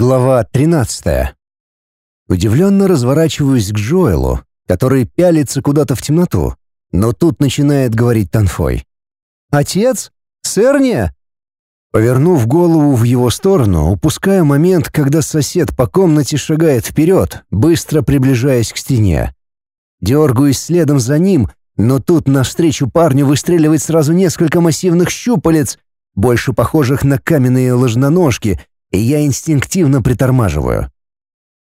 Глава 13. Удивленно разворачиваюсь к Джоэлу, который пялится куда-то в темноту, но тут начинает говорить Танфой. «Отец? Сэрния?» Повернув голову в его сторону, упускаю момент, когда сосед по комнате шагает вперед, быстро приближаясь к стене. Дергаюсь следом за ним, но тут навстречу парню выстреливает сразу несколько массивных щупалец, больше похожих на каменные ложноножки, и я инстинктивно притормаживаю.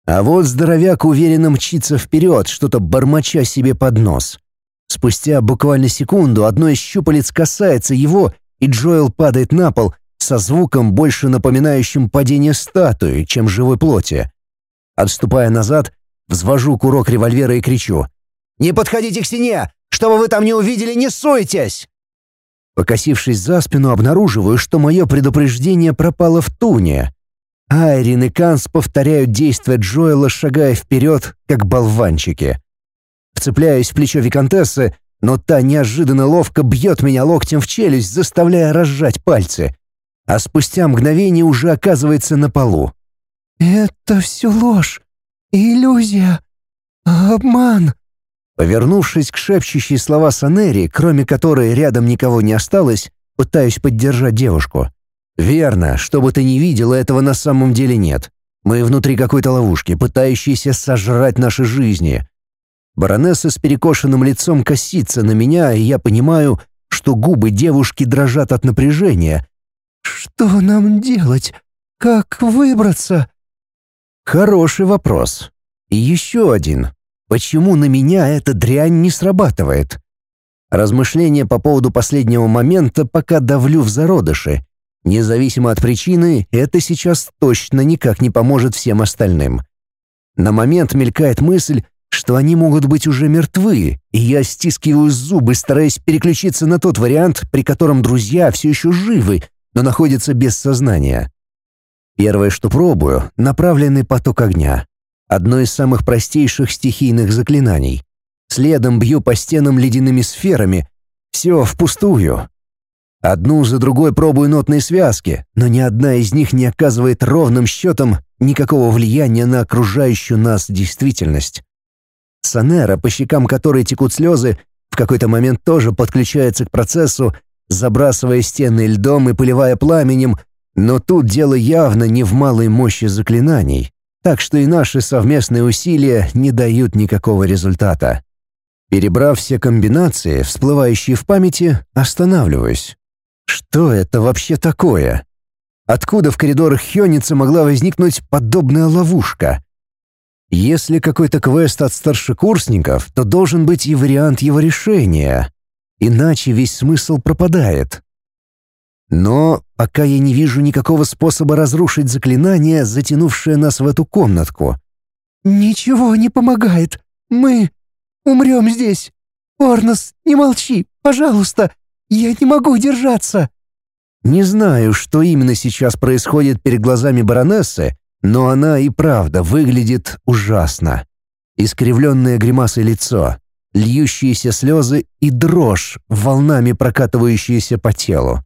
А вот здоровяк уверенно мчится вперед, что-то бормоча себе под нос. Спустя буквально секунду одно из щупалец касается его, и Джоэл падает на пол со звуком, больше напоминающим падение статуи, чем живой плоти. Отступая назад, взвожу курок револьвера и кричу. «Не подходите к стене! Чтобы вы там не увидели, не суйтесь!» Покосившись за спину, обнаруживаю, что мое предупреждение пропало в туне. Айрин и Канс повторяют действия Джоэла, шагая вперед, как болванчики. Вцепляюсь в плечо Викантессы, но та неожиданно ловко бьет меня локтем в челюсть, заставляя разжать пальцы. А спустя мгновение уже оказывается на полу. «Это все ложь, иллюзия, обман», Повернувшись к шепчущей слова Санери, кроме которой рядом никого не осталось, пытаюсь поддержать девушку. «Верно, что бы ты ни видела, этого на самом деле нет. Мы внутри какой-то ловушки, пытающейся сожрать наши жизни». Баронесса с перекошенным лицом косится на меня, и я понимаю, что губы девушки дрожат от напряжения. «Что нам делать? Как выбраться?» Хороший вопрос. И еще один. Почему на меня эта дрянь не срабатывает? Размышления по поводу последнего момента пока давлю в зародыши. Независимо от причины, это сейчас точно никак не поможет всем остальным. На момент мелькает мысль, что они могут быть уже мертвы, и я стискиваю зубы, стараясь переключиться на тот вариант, при котором друзья все еще живы, но находятся без сознания. Первое, что пробую — направленный поток огня одно из самых простейших стихийных заклинаний. Следом бью по стенам ледяными сферами. Все впустую. Одну за другой пробую нотные связки, но ни одна из них не оказывает ровным счетом никакого влияния на окружающую нас действительность. Санера, по щекам которой текут слезы, в какой-то момент тоже подключается к процессу, забрасывая стены льдом и поливая пламенем, но тут дело явно не в малой мощи заклинаний так что и наши совместные усилия не дают никакого результата. Перебрав все комбинации, всплывающие в памяти, останавливаюсь. Что это вообще такое? Откуда в коридорах Хёница могла возникнуть подобная ловушка? Если какой-то квест от старшекурсников, то должен быть и вариант его решения. Иначе весь смысл пропадает. Но пока я не вижу никакого способа разрушить заклинание, затянувшее нас в эту комнатку. «Ничего не помогает. Мы умрем здесь. Орнос, не молчи, пожалуйста. Я не могу держаться». Не знаю, что именно сейчас происходит перед глазами баронессы, но она и правда выглядит ужасно. Искривленное гримасой лицо, льющиеся слезы и дрожь, волнами прокатывающиеся по телу.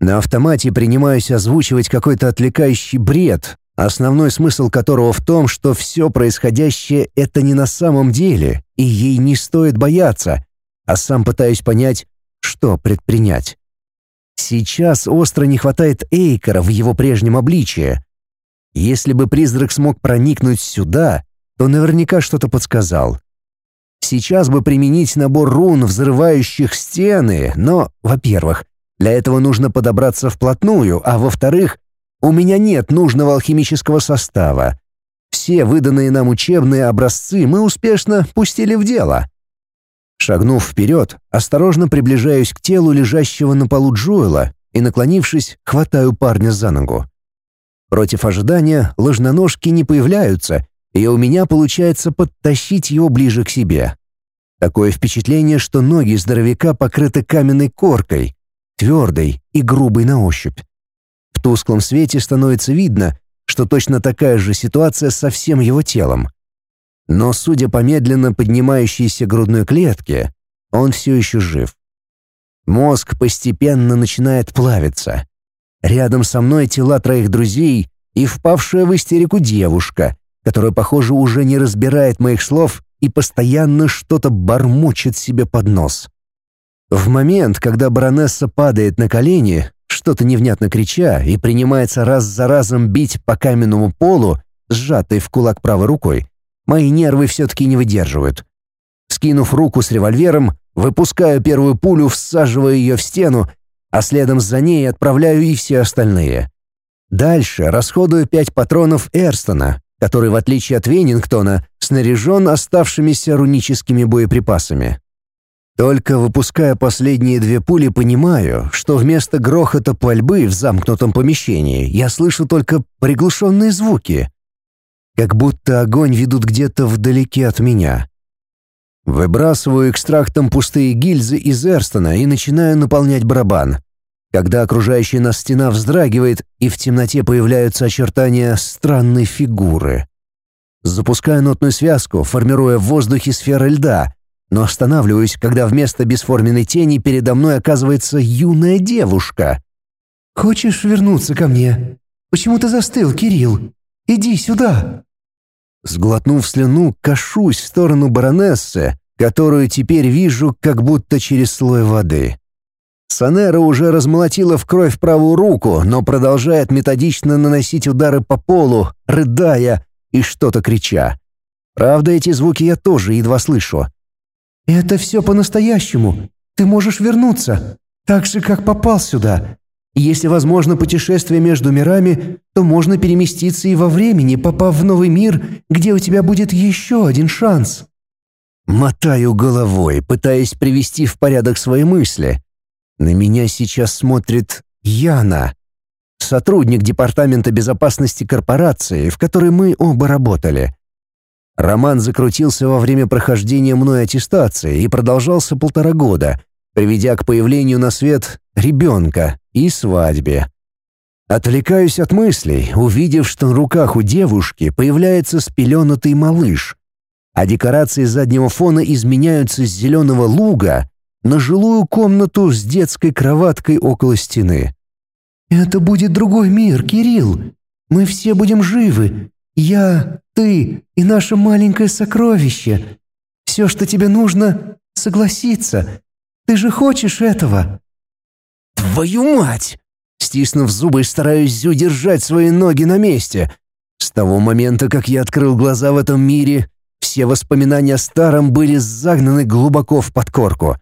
На автомате принимаюсь озвучивать какой-то отвлекающий бред, основной смысл которого в том, что все происходящее — это не на самом деле, и ей не стоит бояться, а сам пытаюсь понять, что предпринять. Сейчас остро не хватает Эйкера в его прежнем обличии. Если бы призрак смог проникнуть сюда, то наверняка что-то подсказал. Сейчас бы применить набор рун, взрывающих стены, но, во-первых, для этого нужно подобраться вплотную, а во-вторых, у меня нет нужного алхимического состава. Все выданные нам учебные образцы мы успешно пустили в дело. Шагнув вперед, осторожно приближаюсь к телу лежащего на полу Джоэла и, наклонившись, хватаю парня за ногу. Против ожидания ложноножки не появляются, и у меня получается подтащить его ближе к себе. Такое впечатление, что ноги здоровяка покрыты каменной коркой, твердой и грубой на ощупь. В тусклом свете становится видно, что точно такая же ситуация со всем его телом. Но, судя по медленно поднимающейся грудной клетке, он все еще жив. Мозг постепенно начинает плавиться. Рядом со мной тела троих друзей, и впавшая в истерику девушка, которая, похоже, уже не разбирает моих слов и постоянно что-то бормочет себе под нос. В момент, когда баронесса падает на колени, что-то невнятно крича и принимается раз за разом бить по каменному полу, сжатой в кулак правой рукой, мои нервы все-таки не выдерживают. Скинув руку с револьвером, выпускаю первую пулю, всаживаю ее в стену, а следом за ней отправляю и все остальные. Дальше расходую пять патронов Эрстона, который, в отличие от Венингтона, снаряжен оставшимися руническими боеприпасами. Только выпуская последние две пули, понимаю, что вместо грохота пальбы в замкнутом помещении я слышу только приглушенные звуки. Как будто огонь ведут где-то вдалеке от меня. Выбрасываю экстрактом пустые гильзы из Эрстона и начинаю наполнять барабан. Когда окружающая нас стена вздрагивает, и в темноте появляются очертания странной фигуры. Запускаю нотную связку, формируя в воздухе сферы льда, но останавливаюсь, когда вместо бесформенной тени передо мной оказывается юная девушка. «Хочешь вернуться ко мне? Почему ты застыл, Кирилл? Иди сюда!» Сглотнув слюну, кашусь в сторону баронессы, которую теперь вижу как будто через слой воды. Санера уже размолотила в кровь правую руку, но продолжает методично наносить удары по полу, рыдая и что-то крича. Правда, эти звуки я тоже едва слышу. «Это все по-настоящему. Ты можешь вернуться, так же, как попал сюда. Если возможно путешествие между мирами, то можно переместиться и во времени, попав в новый мир, где у тебя будет еще один шанс». Мотаю головой, пытаясь привести в порядок свои мысли. На меня сейчас смотрит Яна, сотрудник Департамента безопасности корпорации, в которой мы оба работали. Роман закрутился во время прохождения мной аттестации и продолжался полтора года, приведя к появлению на свет ребенка и свадьбе. Отвлекаюсь от мыслей, увидев, что на руках у девушки появляется спеленатый малыш, а декорации заднего фона изменяются с зеленого луга на жилую комнату с детской кроваткой около стены. «Это будет другой мир, Кирилл. Мы все будем живы, я, ты и наше маленькое сокровище. Все, что тебе нужно, согласиться. Ты же хочешь этого?» «Твою мать!» Стиснув зубы, стараюсь удержать свои ноги на месте. С того момента, как я открыл глаза в этом мире, все воспоминания о старом были загнаны глубоко в подкорку.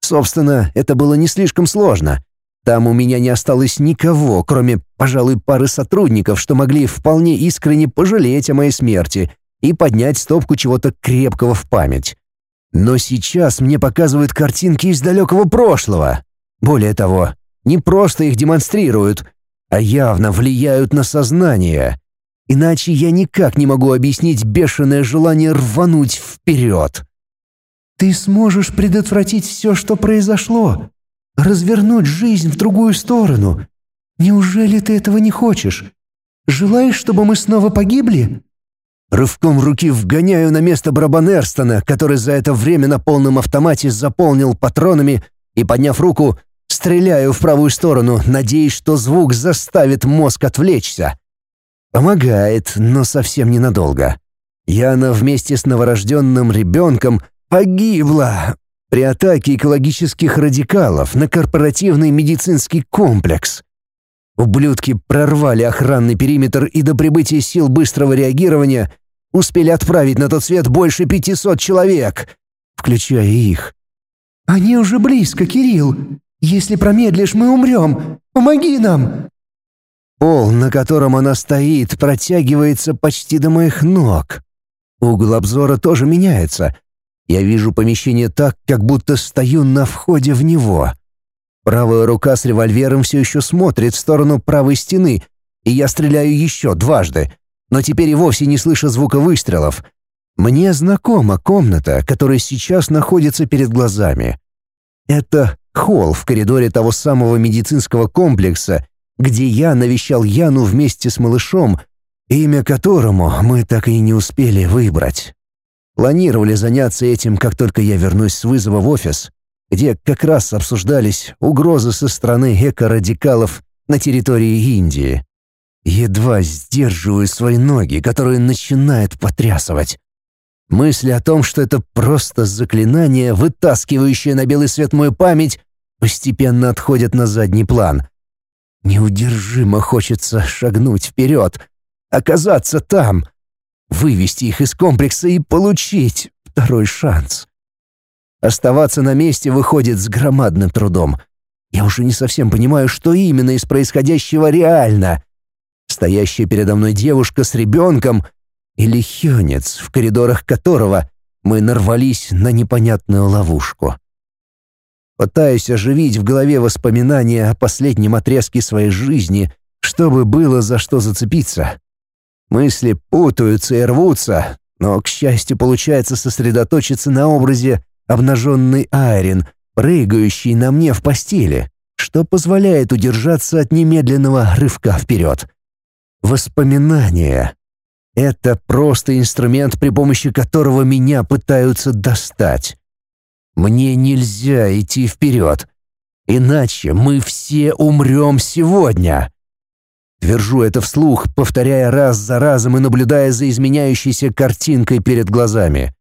Собственно, это было не слишком сложно. Там у меня не осталось никого, кроме, пожалуй, пары сотрудников, что могли вполне искренне пожалеть о моей смерти и поднять стопку чего-то крепкого в память. Но сейчас мне показывают картинки из далекого прошлого. Более того, не просто их демонстрируют, а явно влияют на сознание. Иначе я никак не могу объяснить бешеное желание рвануть вперед. «Ты сможешь предотвратить все, что произошло», развернуть жизнь в другую сторону. Неужели ты этого не хочешь? Желаешь, чтобы мы снова погибли?» Рывком руки вгоняю на место барабан который за это время на полном автомате заполнил патронами, и, подняв руку, стреляю в правую сторону, надеясь, что звук заставит мозг отвлечься. Помогает, но совсем ненадолго. Яна вместе с новорожденным ребенком погибла, при атаке экологических радикалов на корпоративный медицинский комплекс. Ублюдки прорвали охранный периметр и до прибытия сил быстрого реагирования успели отправить на тот свет больше 500 человек, включая их. «Они уже близко, Кирилл. Если промедлишь, мы умрем. Помоги нам!» Пол, на котором она стоит, протягивается почти до моих ног. Угол обзора тоже меняется, я вижу помещение так, как будто стою на входе в него. Правая рука с револьвером все еще смотрит в сторону правой стены, и я стреляю еще дважды, но теперь и вовсе не слышу звука выстрелов. Мне знакома комната, которая сейчас находится перед глазами. Это холл в коридоре того самого медицинского комплекса, где я навещал Яну вместе с малышом, имя которому мы так и не успели выбрать. Планировали заняться этим, как только я вернусь с вызова в офис, где как раз обсуждались угрозы со стороны эко-радикалов на территории Индии. Едва сдерживаю свои ноги, которые начинают потрясывать. Мысли о том, что это просто заклинание, вытаскивающее на белый свет мою память, постепенно отходят на задний план. Неудержимо хочется шагнуть вперед, оказаться там, вывести их из комплекса и получить второй шанс. Оставаться на месте выходит с громадным трудом. Я уже не совсем понимаю, что именно из происходящего реально. Стоящая передо мной девушка с ребенком или хёнец, в коридорах которого мы нарвались на непонятную ловушку. Пытаюсь оживить в голове воспоминания о последнем отрезке своей жизни, чтобы было за что зацепиться. Мысли путаются и рвутся, но, к счастью, получается сосредоточиться на образе обнаженной Айрин, прыгающей на мне в постели, что позволяет удержаться от немедленного рывка вперед. Воспоминания. Это просто инструмент, при помощи которого меня пытаются достать. Мне нельзя идти вперед, иначе мы все умрем сегодня. Твержу это вслух, повторяя раз за разом и наблюдая за изменяющейся картинкой перед глазами.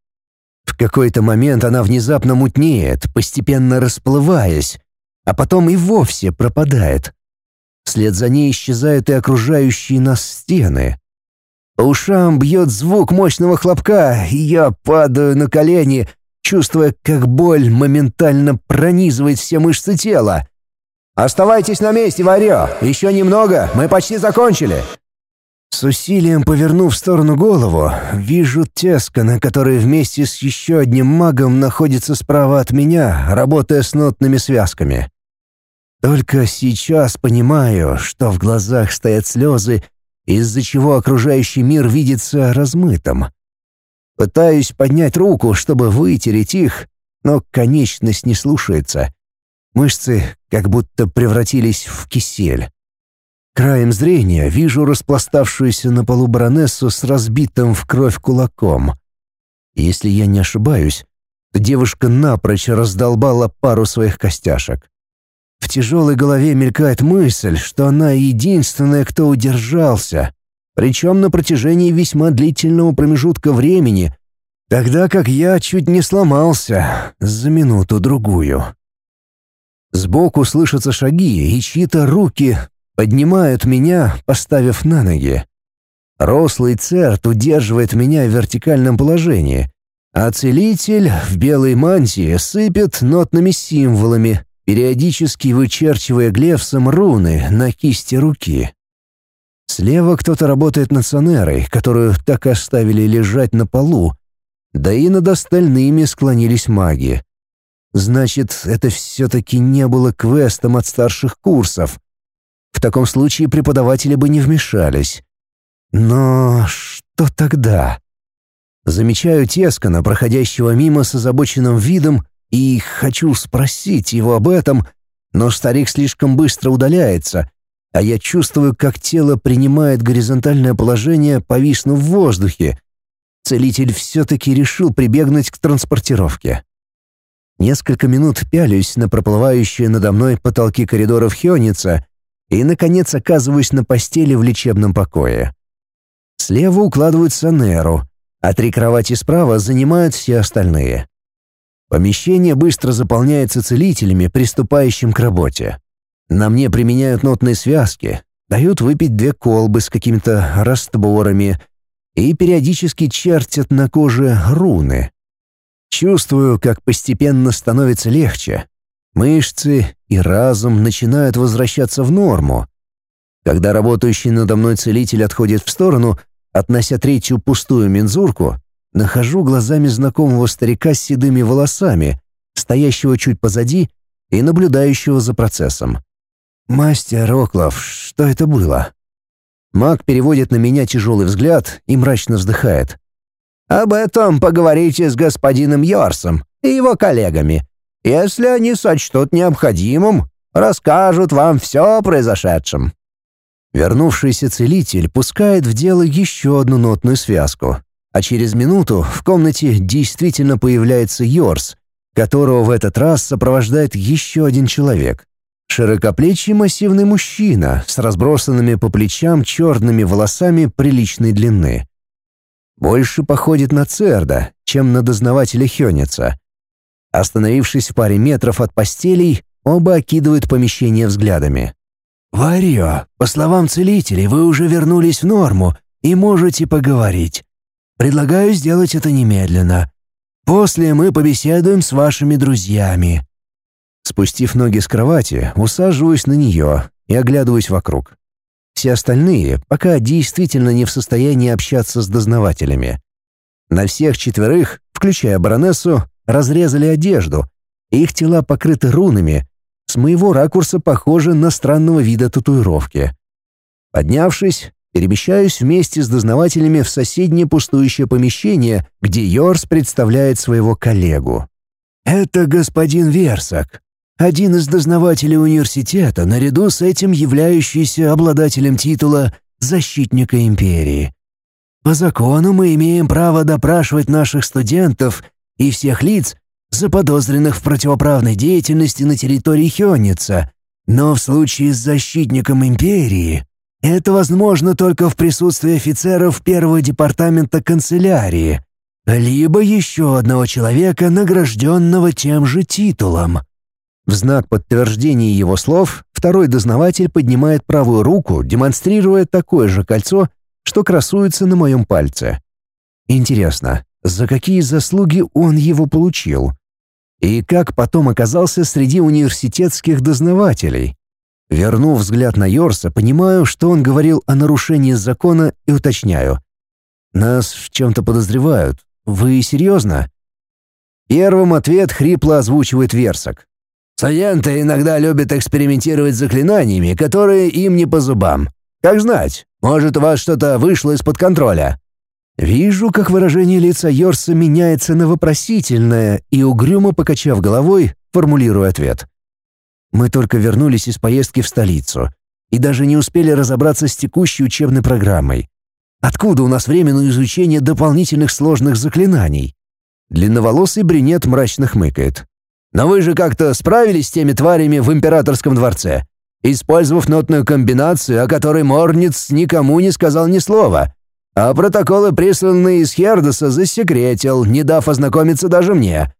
В какой-то момент она внезапно мутнеет, постепенно расплываясь, а потом и вовсе пропадает. Вслед за ней исчезают и окружающие нас стены. По ушам бьет звук мощного хлопка, и я падаю на колени, чувствуя, как боль моментально пронизывает все мышцы тела. «Оставайтесь на месте, Варё! Еще немного, мы почти закончили!» С усилием повернув в сторону голову, вижу Тескана, который вместе с еще одним магом находится справа от меня, работая с нотными связками. Только сейчас понимаю, что в глазах стоят слезы, из-за чего окружающий мир видится размытым. Пытаюсь поднять руку, чтобы вытереть их, но конечность не слушается. Мышцы как будто превратились в кисель. Краем зрения вижу распластавшуюся на полу баронессу с разбитым в кровь кулаком. Если я не ошибаюсь, то девушка напрочь раздолбала пару своих костяшек. В тяжелой голове мелькает мысль, что она единственная, кто удержался, причем на протяжении весьма длительного промежутка времени, тогда как я чуть не сломался за минуту-другую. Сбоку слышатся шаги, и чьи-то руки Поднимают меня, поставив на ноги. Рослый церт удерживает меня в вертикальном положении, а целитель в белой мантии сыпет нотными символами, периодически вычерчивая глефсом руны на кисти руки. Слева кто-то работает над сонерой, которую так оставили лежать на полу, да и над остальными склонились маги. Значит, это все-таки не было квестом от старших курсов. В таком случае преподаватели бы не вмешались. Но что тогда? Замечаю Тескана, проходящего мимо с озабоченным видом, и хочу спросить его об этом, но старик слишком быстро удаляется, а я чувствую, как тело принимает горизонтальное положение, повиснув в воздухе. Целитель все-таки решил прибегнуть к транспортировке. Несколько минут пялюсь на проплывающие надо мной потолки коридоров Хёница и, наконец, оказываюсь на постели в лечебном покое. Слева укладывают Санеру, а три кровати справа занимают все остальные. Помещение быстро заполняется целителями, приступающим к работе. На мне применяют нотные связки, дают выпить две колбы с какими-то растворами и периодически чертят на коже руны. Чувствую, как постепенно становится легче, Мышцы и разум начинают возвращаться в норму. Когда работающий надо мной целитель отходит в сторону, относя третью пустую мензурку, нахожу глазами знакомого старика с седыми волосами, стоящего чуть позади и наблюдающего за процессом. «Мастер Роклов, что это было?» Маг переводит на меня тяжелый взгляд и мрачно вздыхает. «Об этом поговорите с господином Йорсом и его коллегами. Если они сочтут необходимым, расскажут вам все о произошедшем». Вернувшийся целитель пускает в дело еще одну нотную связку, а через минуту в комнате действительно появляется Йорс, которого в этот раз сопровождает еще один человек. Широкоплечий массивный мужчина с разбросанными по плечам черными волосами приличной длины. Больше походит на Церда, чем на дознавателя Хёница. Остановившись в паре метров от постелей, оба окидывают помещение взглядами. «Варьё, по словам целителей, вы уже вернулись в норму и можете поговорить. Предлагаю сделать это немедленно. После мы побеседуем с вашими друзьями». Спустив ноги с кровати, усаживаюсь на нее и оглядываюсь вокруг. Все остальные пока действительно не в состоянии общаться с дознавателями. На всех четверых, включая баронессу, разрезали одежду, их тела покрыты рунами, с моего ракурса похожи на странного вида татуировки. Поднявшись, перемещаюсь вместе с дознавателями в соседнее пустующее помещение, где Йорс представляет своего коллегу. «Это господин Версак, один из дознавателей университета, наряду с этим являющийся обладателем титула «Защитника империи». По закону мы имеем право допрашивать наших студентов и всех лиц, заподозренных в противоправной деятельности на территории Хённица, но в случае с защитником империи это возможно только в присутствии офицеров первого департамента канцелярии, либо еще одного человека, награжденного тем же титулом. В знак подтверждения его слов второй дознаватель поднимает правую руку, демонстрируя такое же кольцо, что красуется на моем пальце. Интересно, за какие заслуги он его получил? И как потом оказался среди университетских дознавателей? Вернув взгляд на Йорса, понимаю, что он говорил о нарушении закона и уточняю. «Нас в чем-то подозревают. Вы серьезно?» Первым ответ хрипло озвучивает Версак. Студенты иногда любят экспериментировать с заклинаниями, которые им не по зубам. Как знать, может, у вас что-то вышло из-под контроля. Вижу, как выражение лица Йорса меняется на вопросительное, и угрюмо покачав головой, формулирую ответ. Мы только вернулись из поездки в столицу и даже не успели разобраться с текущей учебной программой. Откуда у нас время на изучение дополнительных сложных заклинаний? Длинноволосый брюнет мрачно хмыкает. Но вы же как-то справились с теми тварями в императорском дворце, использовав нотную комбинацию, о которой Морниц никому не сказал ни слова. А протоколы, присланные из Хердоса, засекретил, не дав ознакомиться даже мне.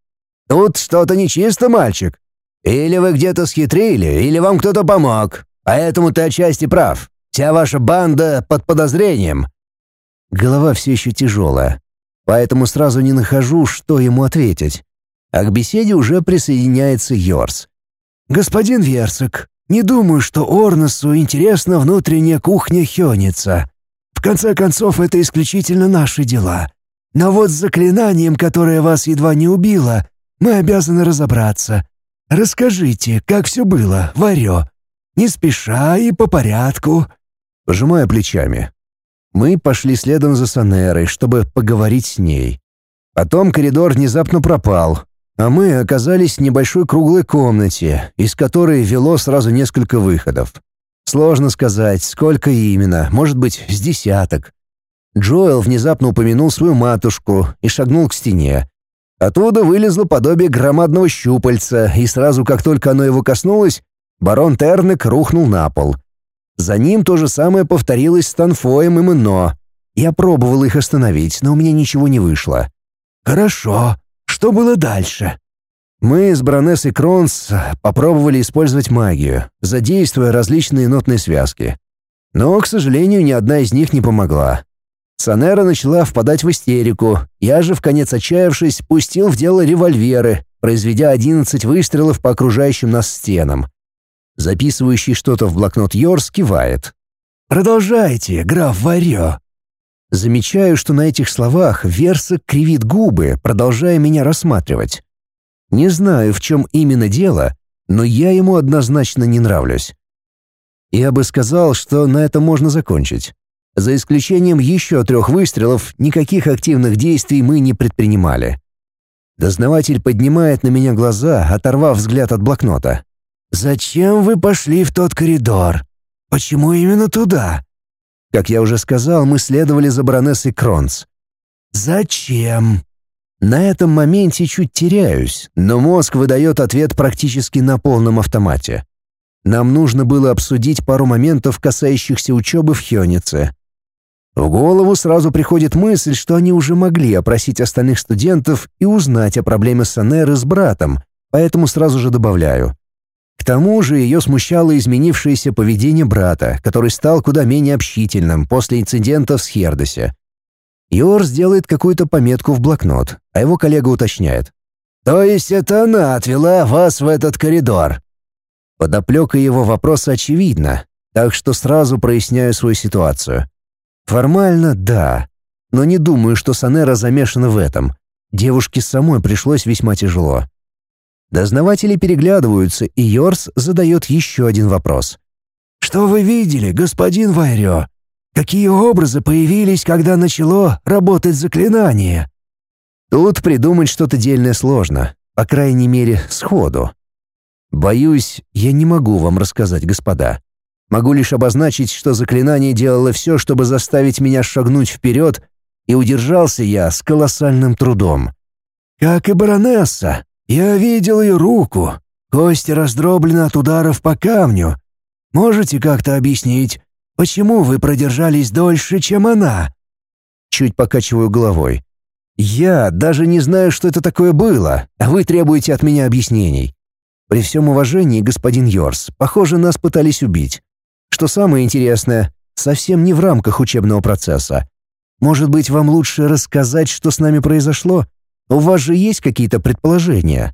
Тут что-то нечисто, мальчик. Или вы где-то схитрили, или вам кто-то помог. Поэтому ты отчасти прав. Вся ваша банда под подозрением». Голова все еще тяжелая, поэтому сразу не нахожу, что ему ответить а к беседе уже присоединяется Йорс. «Господин Версак, не думаю, что Орносу интересна внутренняя кухня Хёница. В конце концов, это исключительно наши дела. Но вот с заклинанием, которое вас едва не убило, мы обязаны разобраться. Расскажите, как все было, Варё. Не спеша и по порядку». Пожимая плечами. Мы пошли следом за Санерой, чтобы поговорить с ней. Потом коридор внезапно пропал, а мы оказались в небольшой круглой комнате, из которой вело сразу несколько выходов. Сложно сказать, сколько именно, может быть, с десяток. Джоэл внезапно упомянул свою матушку и шагнул к стене. Оттуда вылезло подобие громадного щупальца, и сразу, как только оно его коснулось, барон Тернек рухнул на пол. За ним то же самое повторилось с Танфоем и Мно. Я пробовал их остановить, но у меня ничего не вышло. «Хорошо», что было дальше? Мы с баронессой Кронс попробовали использовать магию, задействуя различные нотные связки. Но, к сожалению, ни одна из них не помогла. Санера начала впадать в истерику, я же, в конец отчаявшись, пустил в дело револьверы, произведя 11 выстрелов по окружающим нас стенам. Записывающий что-то в блокнот Йорс кивает. «Продолжайте, граф Варё. Замечаю, что на этих словах Версак кривит губы, продолжая меня рассматривать. Не знаю, в чем именно дело, но я ему однозначно не нравлюсь. Я бы сказал, что на этом можно закончить. За исключением еще трех выстрелов, никаких активных действий мы не предпринимали. Дознаватель поднимает на меня глаза, оторвав взгляд от блокнота. «Зачем вы пошли в тот коридор? Почему именно туда? Как я уже сказал, мы следовали за баронессой Кронц. «Зачем?» На этом моменте чуть теряюсь, но мозг выдает ответ практически на полном автомате. Нам нужно было обсудить пару моментов, касающихся учебы в Хёнице. В голову сразу приходит мысль, что они уже могли опросить остальных студентов и узнать о проблеме Санеры с братом, поэтому сразу же добавляю. К тому же ее смущало изменившееся поведение брата, который стал куда менее общительным после инцидента в Схердосе. Йор сделает какую-то пометку в блокнот, а его коллега уточняет. «То есть это она отвела вас в этот коридор?» Подоплека его вопроса очевидна, так что сразу проясняю свою ситуацию. Формально — да, но не думаю, что Санера замешана в этом. Девушке самой пришлось весьма тяжело. Дознаватели переглядываются, и Йорс задает еще один вопрос. «Что вы видели, господин Вайрё? Какие образы появились, когда начало работать заклинание?» Тут придумать что-то дельное сложно, по крайней мере, сходу. Боюсь, я не могу вам рассказать, господа. Могу лишь обозначить, что заклинание делало все, чтобы заставить меня шагнуть вперед, и удержался я с колоссальным трудом. Как и баронесса, я видел ее руку. Кости раздроблены от ударов по камню. Можете как-то объяснить, почему вы продержались дольше, чем она?» Чуть покачиваю головой. «Я даже не знаю, что это такое было, а вы требуете от меня объяснений. При всем уважении, господин Йорс, похоже, нас пытались убить. Что самое интересное, совсем не в рамках учебного процесса. Может быть, вам лучше рассказать, что с нами произошло? У вас же есть какие-то предположения?»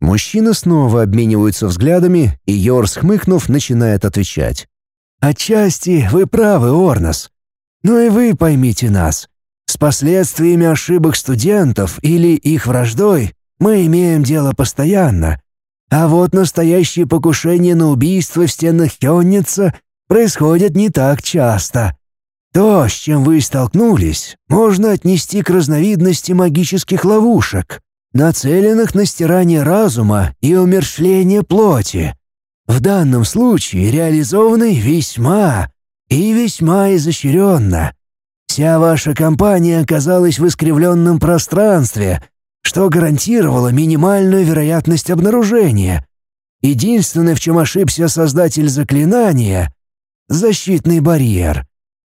Мужчины снова обмениваются взглядами, и Йорс, хмыкнув, начинает отвечать. «Отчасти вы правы, Орнос. Но и вы поймите нас. С последствиями ошибок студентов или их враждой мы имеем дело постоянно. А вот настоящие покушения на убийство в стенах Хённица происходят не так часто. То, с чем вы столкнулись, можно отнести к разновидности магических ловушек, нацеленных на стирание разума и умершление плоти. В данном случае реализованы весьма и весьма изощренно. Вся ваша компания оказалась в искривленном пространстве, что гарантировало минимальную вероятность обнаружения. Единственное, в чем ошибся создатель заклинания — защитный барьер.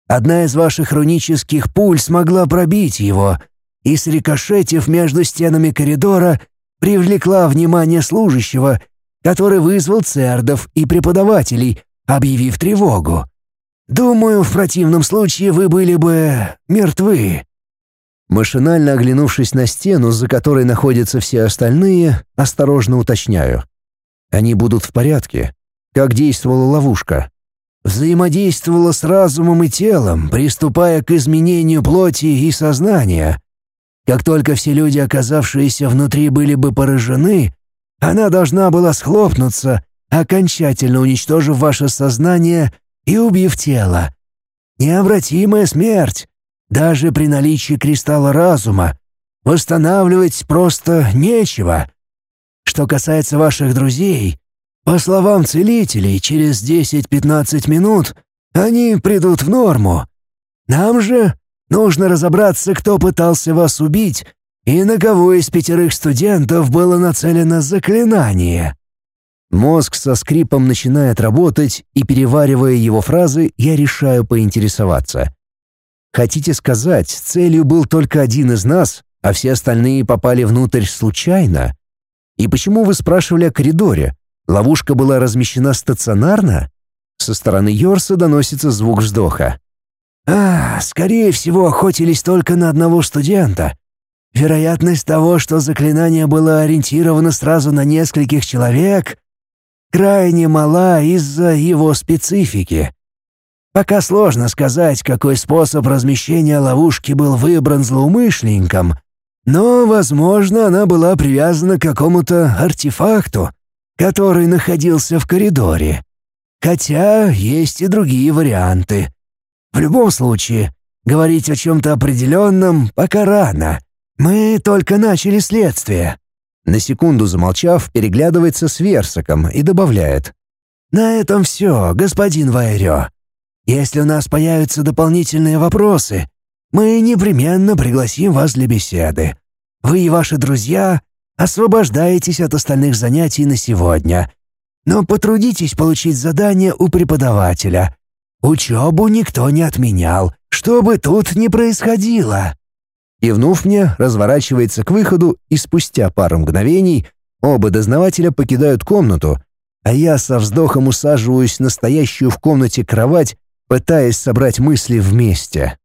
Одна из ваших рунических пуль смогла пробить его, и, срикошетив между стенами коридора, привлекла внимание служащего, который вызвал цердов и преподавателей, объявив тревогу. Думаю, в противном случае вы были бы мертвы». Машинально оглянувшись на стену, за которой находятся все остальные, осторожно уточняю. Они будут в порядке. Как действовала ловушка? Взаимодействовала с разумом и телом, приступая к изменению плоти и сознания. Как только все люди, оказавшиеся внутри, были бы поражены, она должна была схлопнуться, окончательно уничтожив ваше сознание и убив тело. Необратимая смерть, даже при наличии кристалла разума. Восстанавливать просто нечего. Что касается ваших друзей, по словам целителей, через 10-15 минут они придут в норму. Нам же нужно разобраться, кто пытался вас убить и на кого из пятерых студентов было нацелено заклинание. Мозг со скрипом начинает работать, и, переваривая его фразы, я решаю поинтересоваться. Хотите сказать, целью был только один из нас, а все остальные попали внутрь случайно? И почему вы спрашивали о коридоре? Ловушка была размещена стационарно? Со стороны Йорса доносится звук вздоха. «А, скорее всего, охотились только на одного студента. Вероятность того, что заклинание было ориентировано сразу на нескольких человек, крайне мала из-за его специфики. Пока сложно сказать, какой способ размещения ловушки был выбран злоумышленником, но, возможно, она была привязана к какому-то артефакту, который находился в коридоре. Хотя есть и другие варианты. В любом случае, говорить о чем-то определенном пока рано. Мы только начали следствие. На секунду замолчав, переглядывается с Версаком и добавляет. «На этом все, господин Вайрё. Если у нас появятся дополнительные вопросы, мы непременно пригласим вас для беседы. Вы и ваши друзья освобождаетесь от остальных занятий на сегодня. Но потрудитесь получить задание у преподавателя. Учебу никто не отменял, что бы тут ни происходило». Кивнув мне, разворачивается к выходу, и спустя пару мгновений оба дознавателя покидают комнату, а я со вздохом усаживаюсь на стоящую в комнате кровать, пытаясь собрать мысли вместе.